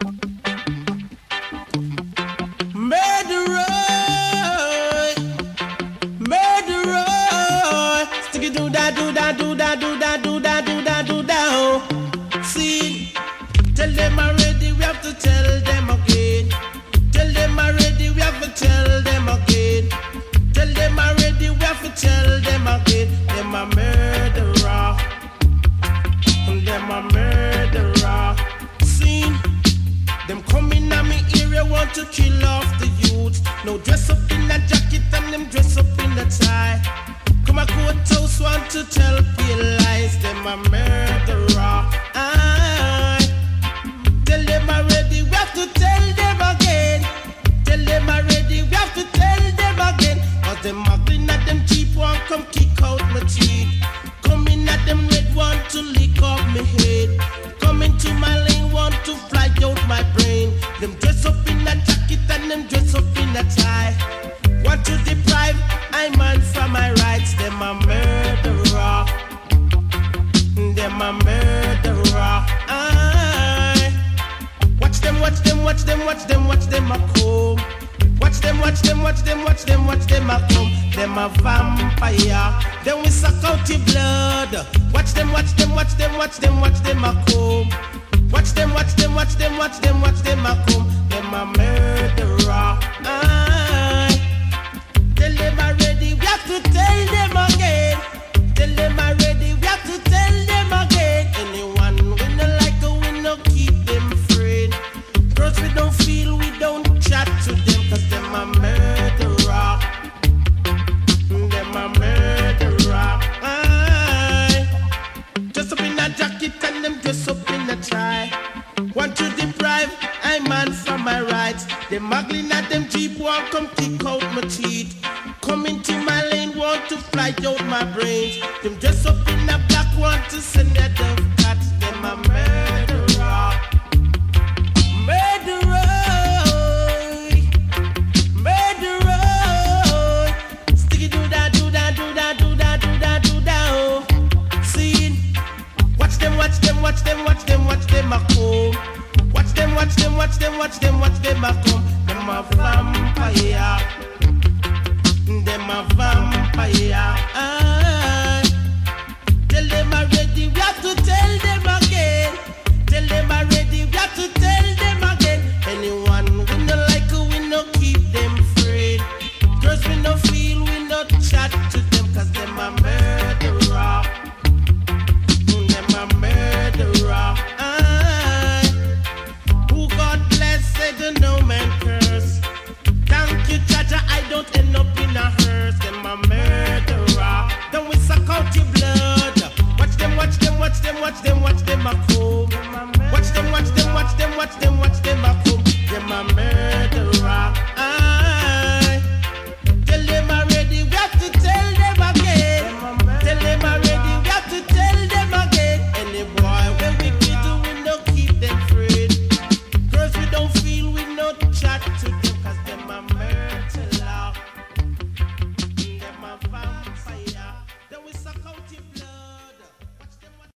Murderer, do da do that, do that, do that, do. to kill off the youth, No dress up in that jacket and them dress up in a tie. Come a courthouse want to tell pale lies. Them a murderer. I tell them already. We have to tell them again. Tell them already. We have to tell them again. Cause them ugly at them cheap one come kick out my teeth. Coming at them red one to lick off my head. Coming to my lane want to fly out my brain. Them dress up watch them, watch them, watch them a come. Watch them, watch them, watch them, watch them, watch them a come. Them a vampire. Then we suck out your blood. Watch them, watch them, watch them, watch them, watch them a come. Watch them, watch them, watch them, watch them, watch them a come. Them a murder. try. Want to deprive I man from my rights. Them muggling at them deep won't come kick out my teeth. Come into my lane, want to fly out my brains. Them dress up in a black, want to send that. watch them, watch them, watch them a come. Watch them, watch them, watch them, watch them, watch them a come. Them a vampire. Watch them, watch them at home. Watch them, watch them, watch them, watch them, watch them.